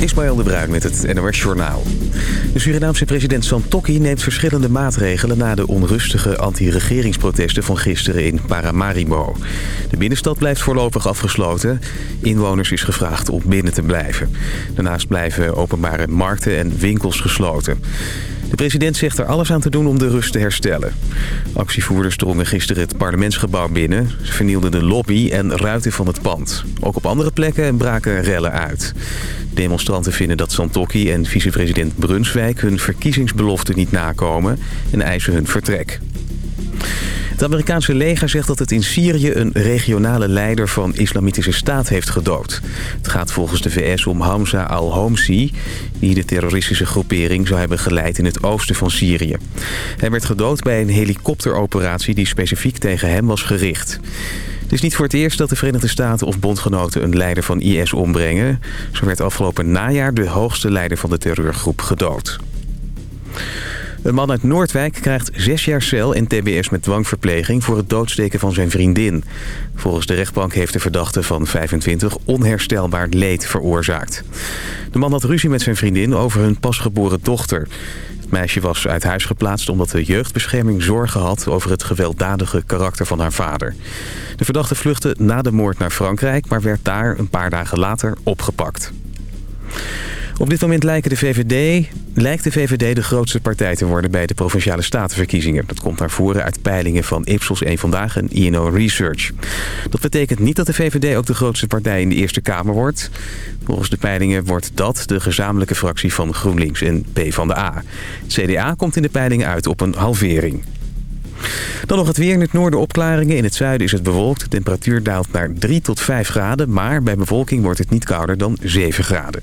Ismaël de Bruin met het NOS Journaal. De Surinaamse president Santokki neemt verschillende maatregelen... na de onrustige anti-regeringsprotesten van gisteren in Paramaribo. De binnenstad blijft voorlopig afgesloten. Inwoners is gevraagd om binnen te blijven. Daarnaast blijven openbare markten en winkels gesloten. De president zegt er alles aan te doen om de rust te herstellen. Actievoerders drongen gisteren het parlementsgebouw binnen. Vernielden de lobby en ruiten van het pand. Ook op andere plekken braken rellen uit. Demonstranten vinden dat Santokki en vicepresident Brunswijk hun verkiezingsbelofte niet nakomen en eisen hun vertrek. Het Amerikaanse leger zegt dat het in Syrië een regionale leider van islamitische staat heeft gedood. Het gaat volgens de VS om Hamza al-Homsi, die de terroristische groepering zou hebben geleid in het oosten van Syrië. Hij werd gedood bij een helikopteroperatie die specifiek tegen hem was gericht. Het is niet voor het eerst dat de Verenigde Staten of bondgenoten een leider van IS ombrengen. Zo werd afgelopen najaar de hoogste leider van de terreurgroep gedood. Een man uit Noordwijk krijgt zes jaar cel en tbs met dwangverpleging voor het doodsteken van zijn vriendin. Volgens de rechtbank heeft de verdachte van 25 onherstelbaar leed veroorzaakt. De man had ruzie met zijn vriendin over hun pasgeboren dochter. Het meisje was uit huis geplaatst omdat de jeugdbescherming zorgen had over het gewelddadige karakter van haar vader. De verdachte vluchtte na de moord naar Frankrijk, maar werd daar een paar dagen later opgepakt. Op dit moment lijkt de VVD, lijkt de VVD de grootste partij te worden bij de Provinciale Statenverkiezingen. Dat komt naar voren uit peilingen van Ipsos 1 Vandaag en INO Research. Dat betekent niet dat de VVD ook de grootste partij in de Eerste Kamer wordt. Volgens de peilingen wordt dat de gezamenlijke fractie van GroenLinks en PvdA. Het CDA komt in de peilingen uit op een halvering. Dan nog het weer in het noorden opklaringen. In het zuiden is het bewolkt. De temperatuur daalt naar 3 tot 5 graden. Maar bij bevolking wordt het niet kouder dan 7 graden.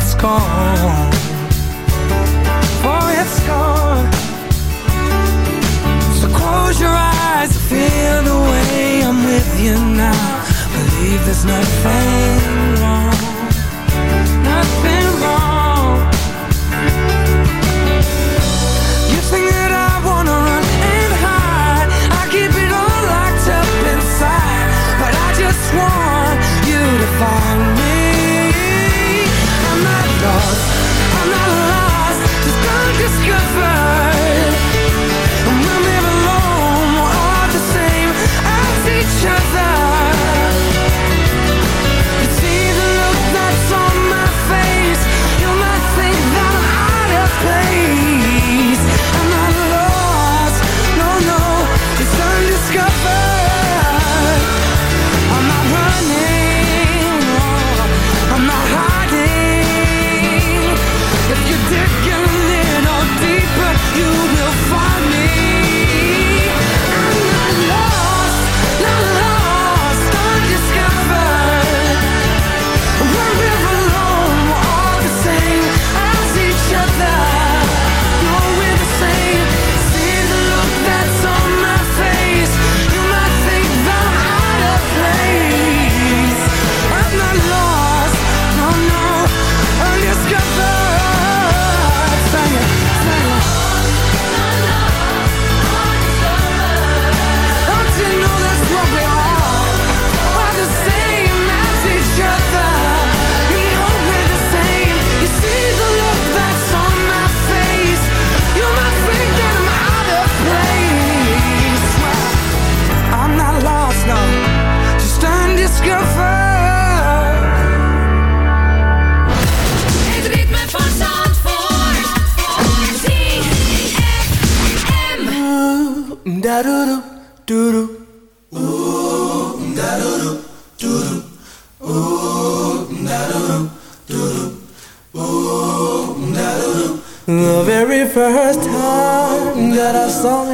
it's gone. For it's gone. So close your eyes and feel the way I'm with you now. Believe there's nothing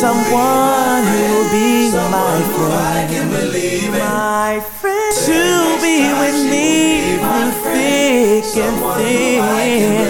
Someone who'll be my friend. My friend to be with me through thick and thin.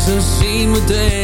zijn zien meteen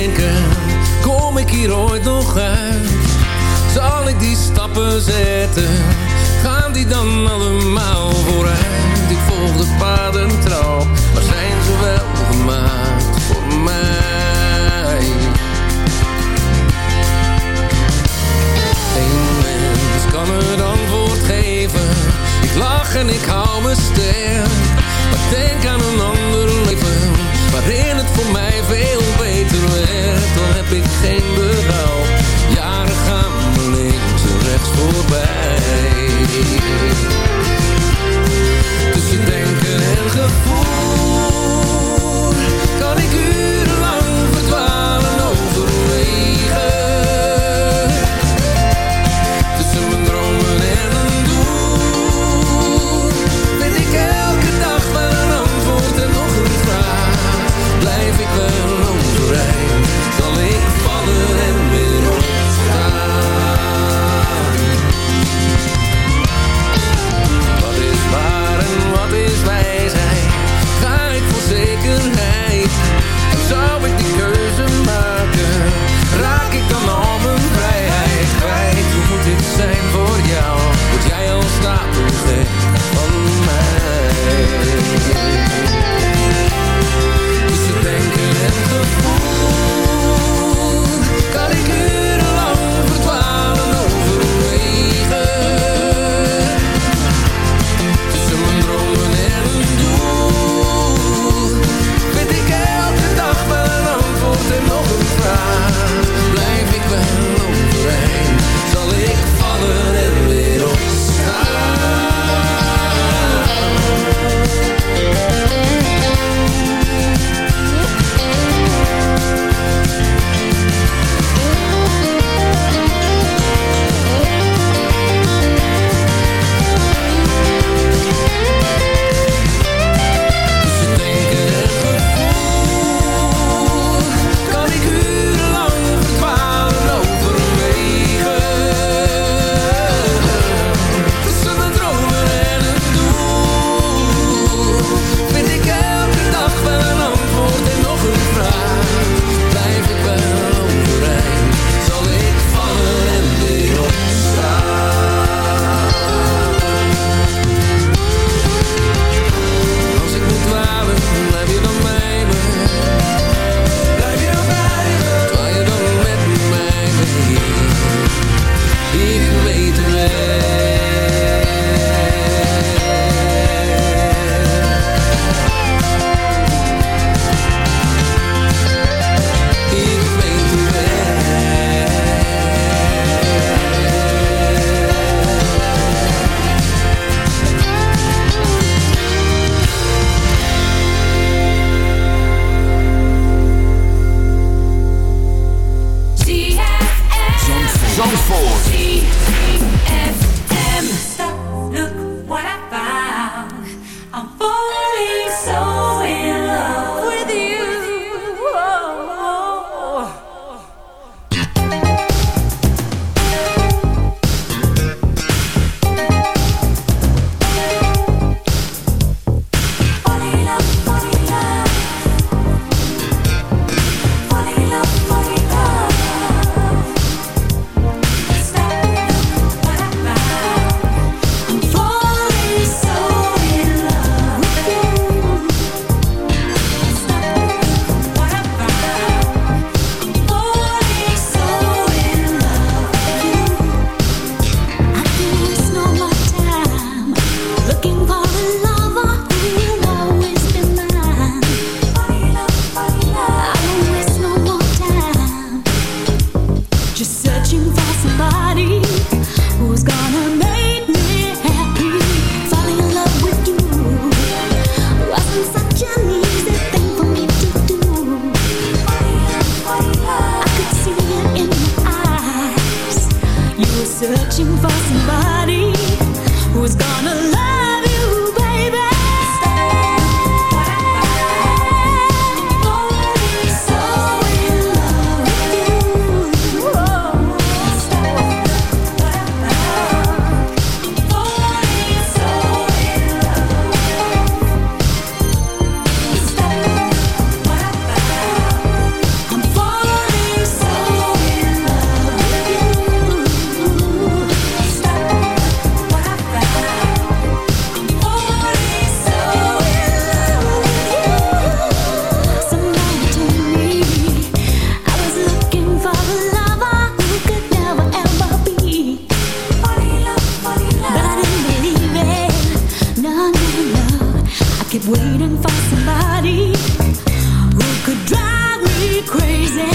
crazy,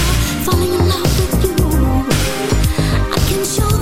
falling in love with you. I can show.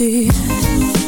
I'll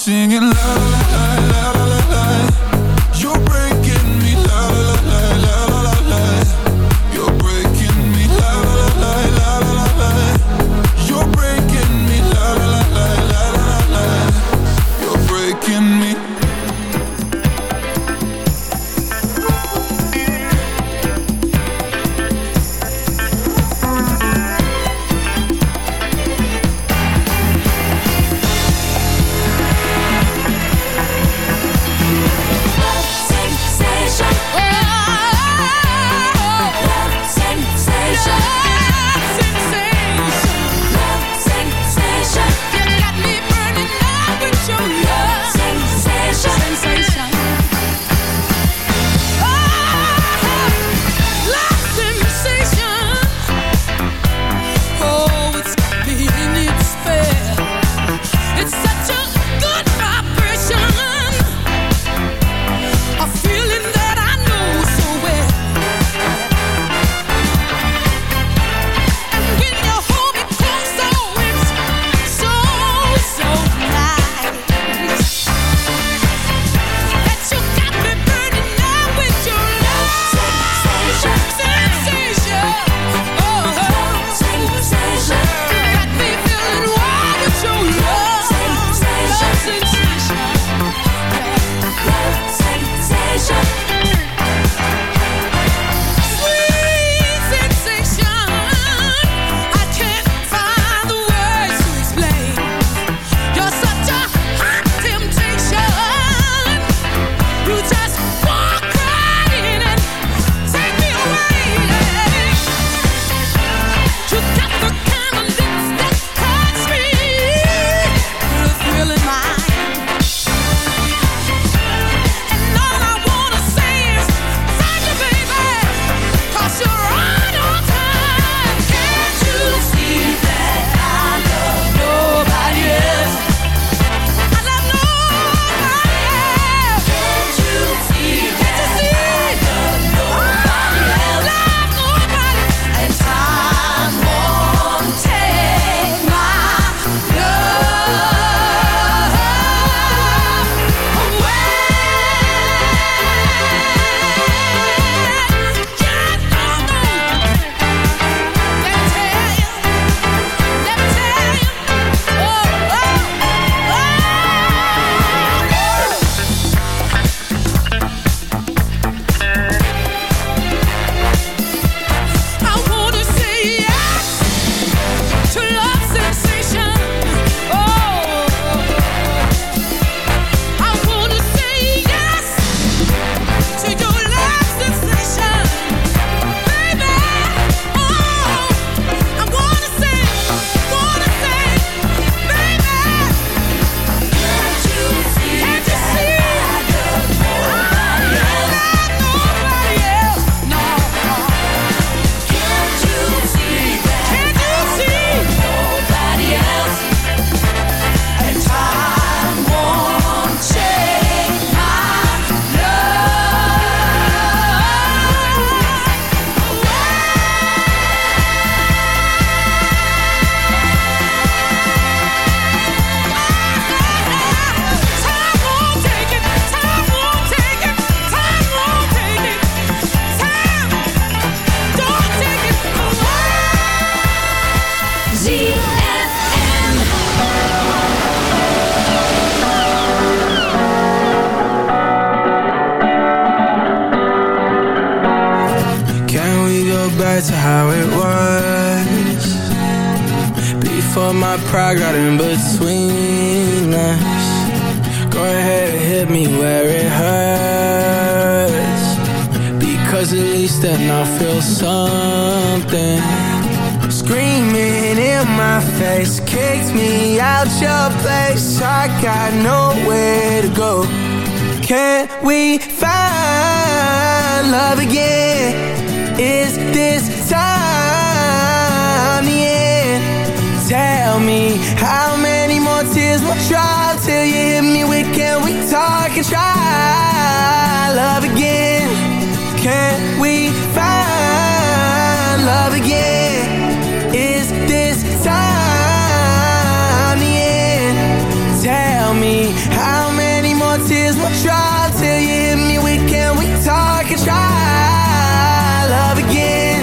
singing love. Back to how it was. Before my pride got in between us. Go ahead and hit me where it hurts. Because at least then I'll feel something. Screaming in my face Kicked me out your place. I got nowhere to go. Can we find love again? And try love again? Can we find love again? Is this time the end? Tell me how many more tears will drop till you hit me with can we talk and try love again?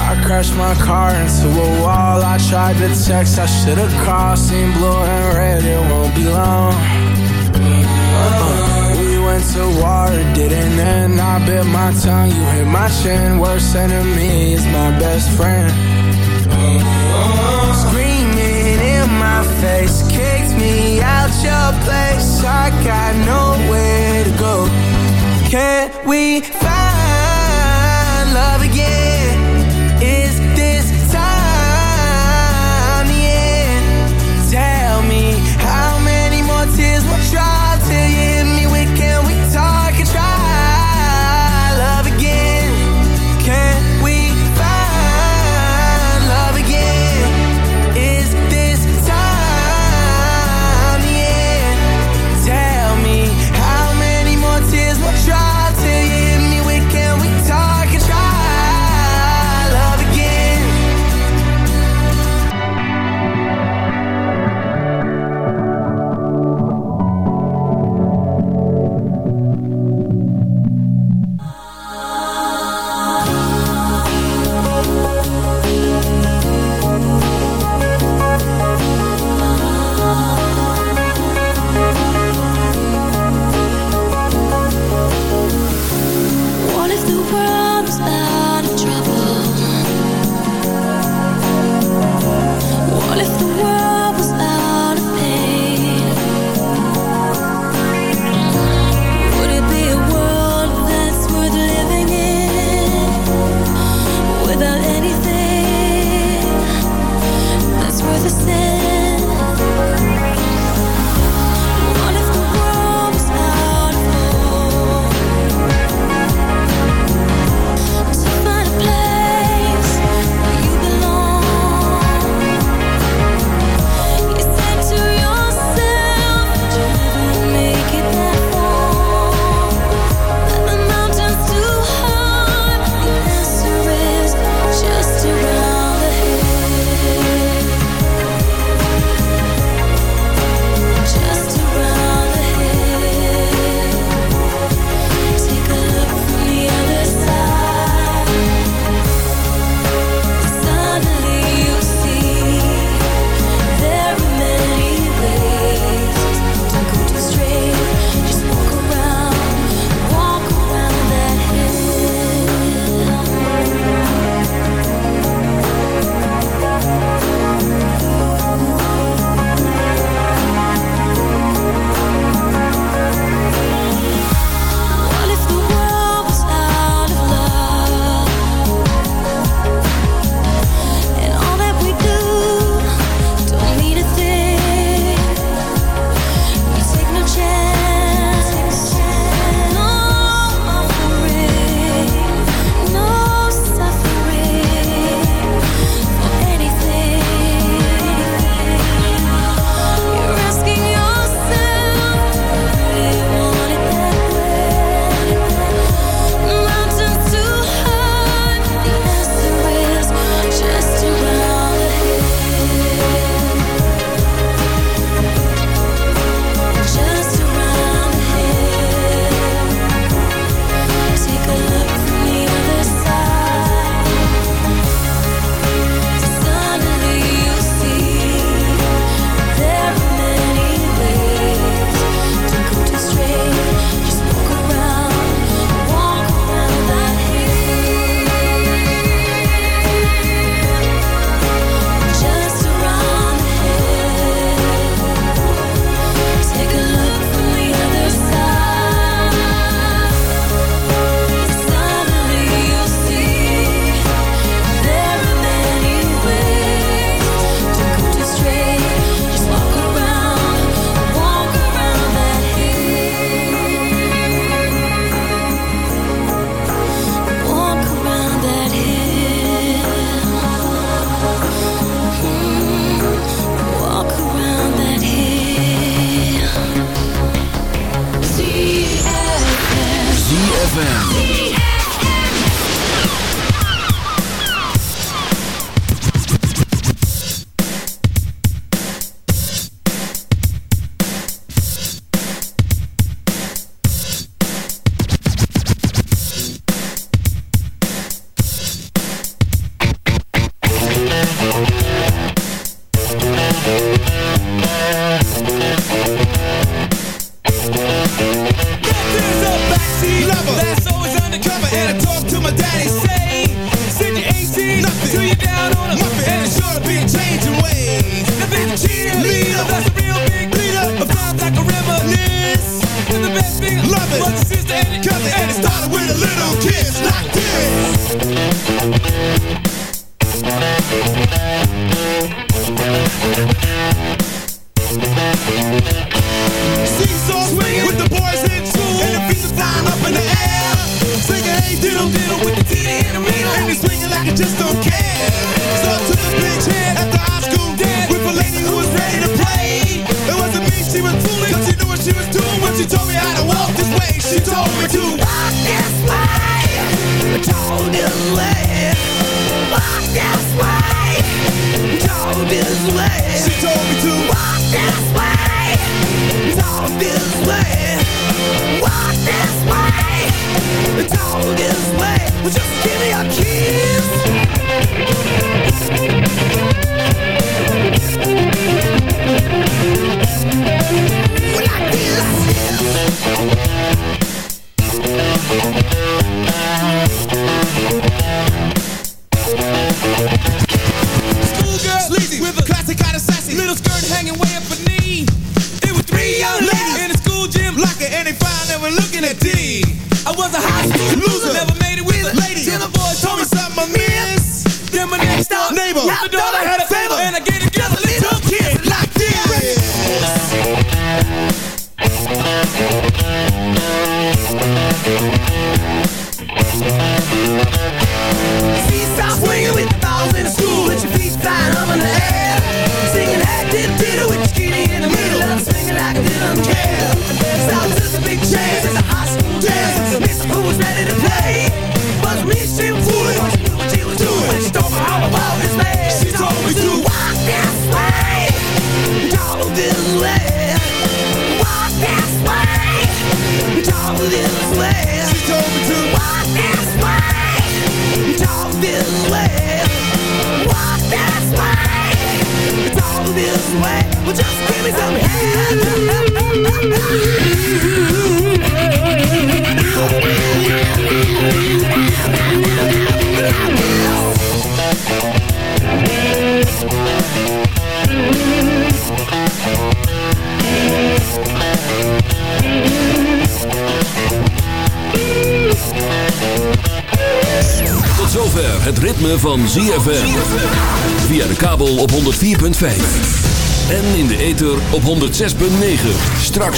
I crashed my car into a wall. I tried to text, I should've called. Seen blue and red, it won't be long. To war, didn't end. I bit my tongue, you hit my chin. Worst enemy is my best friend. Screaming in my face, kicked me out your place. I got nowhere to go. Can we find